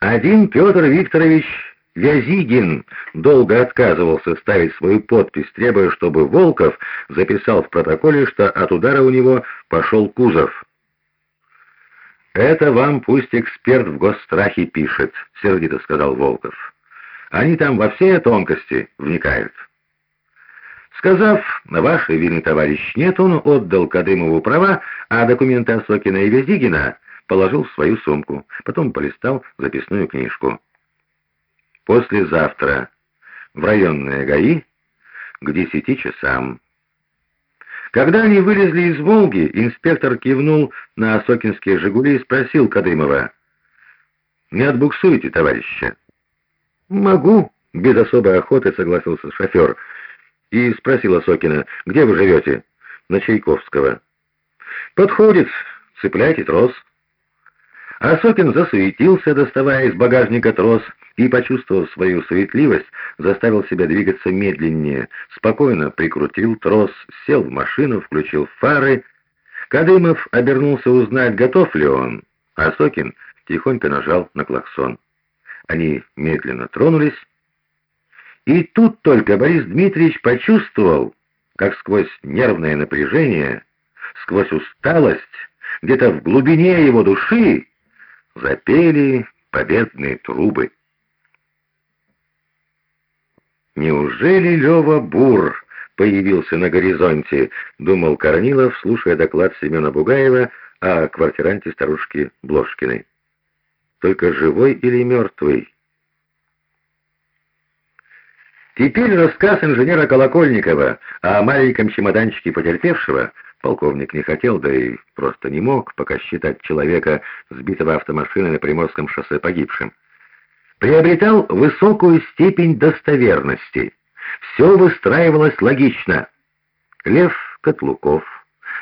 Один Петр Викторович Вязигин долго отказывался ставить свою подпись, требуя, чтобы Волков записал в протоколе, что от удара у него пошел кузов. «Это вам пусть эксперт в госстрахе пишет», — сердито сказал Волков. «Они там во все тонкости вникают». Сказав, «Ваш винный товарищ нет», он отдал Кадымову права, а документы Осокина и Вязигина положил в свою сумку, потом полистал записную книжку. Послезавтра в районное ГАИ к десяти часам. Когда они вылезли из «Волги», инспектор кивнул на Осокинские «Жигули» и спросил Кадымова, «Не отбуксуете, товарища?» «Могу», — без особой охоты согласился шофер, и спросил Осокина, «Где вы живете?» «На Чайковского». «Подходит, цепляйте трос». Осокин засуетился, доставая из багажника трос, и, почувствовав свою суетливость, заставил себя двигаться медленнее, спокойно прикрутил трос, сел в машину, включил фары. Кадымов обернулся узнать, готов ли он, а Сокин тихонько нажал на клаксон. Они медленно тронулись, и тут только Борис Дмитриевич почувствовал, как сквозь нервное напряжение, сквозь усталость, где-то в глубине его души запели победные трубы. «Неужели Лева Бур появился на горизонте?» — думал Корнилов, слушая доклад Семена Бугаева о квартиранте старушки Бложкиной. «Только живой или мертвый?» Теперь рассказ инженера Колокольникова о маленьком чемоданчике потерпевшего полковник не хотел, да и просто не мог пока считать человека, сбитого автомашиной на Приморском шоссе погибшим приобретал высокую степень достоверности. Все выстраивалось логично. Лев Котлуков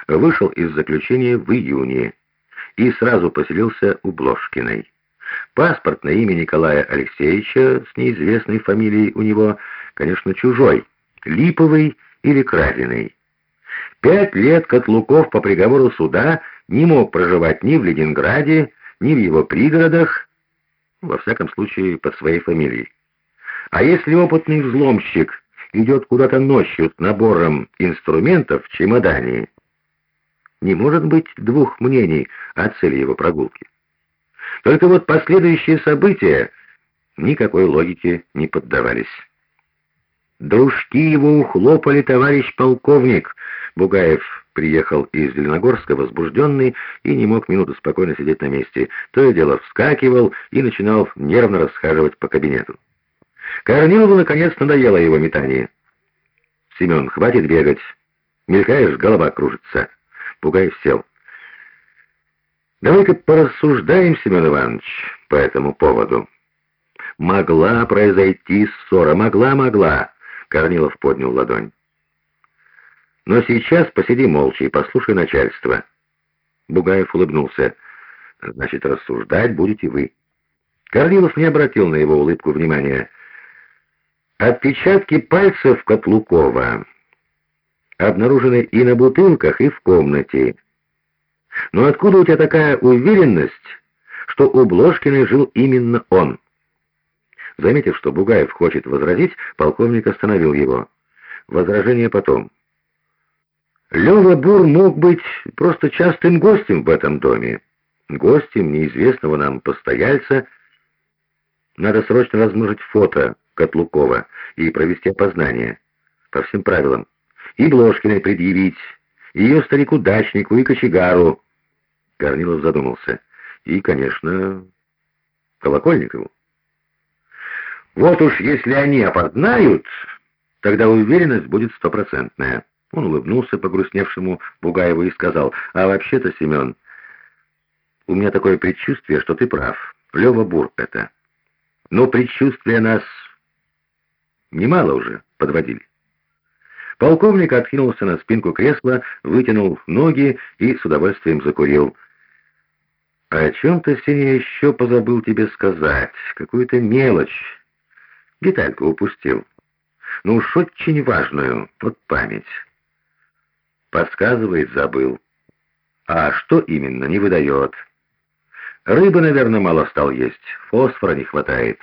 вышел из заключения в июне и сразу поселился у Бложкиной. Паспорт на имя Николая Алексеевича с неизвестной фамилией у него, конечно, чужой, Липовый или Кравиный. Пять лет Котлуков по приговору суда не мог проживать ни в Ленинграде, ни в его пригородах, во всяком случае под своей фамилией. А если опытный взломщик идет куда-то ночью с набором инструментов в чемодане, не может быть двух мнений о цели его прогулки. Только вот последующие события никакой логике не поддавались. Дружки его ухлопали, товарищ полковник. Бугаев приехал из Зеленогорска возбужденный и не мог минуту спокойно сидеть на месте. То и дело вскакивал и начинал нервно расхаживать по кабинету. Корнилову, наконец, надоело его метание. «Семен, хватит бегать. Мелькаешь, голова кружится». Бугаев сел. «Давай-ка порассуждаем, Семен Иванович, по этому поводу». «Могла произойти ссора, могла-могла». Корнилов поднял ладонь. Но сейчас посиди молча и послушай начальство. Бугаев улыбнулся. Значит, рассуждать будете вы. Корнилов не обратил на его улыбку внимания. Отпечатки пальцев Котлукова обнаружены и на бутылках, и в комнате. Но откуда у тебя такая уверенность, что у Бложкина жил именно он? Заметив, что Бугаев хочет возразить, полковник остановил его. Возражение потом. Лёва Бур мог быть просто частым гостем в этом доме. Гостем неизвестного нам постояльца. Надо срочно размножить фото Котлукова и провести опознание. По всем правилам. И Бложкиной предъявить, ее старику-дачнику, и кочегару. Корнилов задумался. И, конечно, Колокольникову. Вот уж если они опознают, тогда уверенность будет стопроцентная. Он улыбнулся погрустневшему Бугаеву и сказал, «А вообще-то, Семен, у меня такое предчувствие, что ты прав. Лева Бур это. Но предчувствия нас немало уже подводили». Полковник откинулся на спинку кресла, вытянул ноги и с удовольствием закурил. «А о чем-то, Сеня, еще позабыл тебе сказать. Какую-то мелочь. Детальку упустил. Ну уж очень важную, под память». Подсказывает, забыл. А что именно, не выдает. Рыбы, наверное, мало стал есть, фосфора не хватает.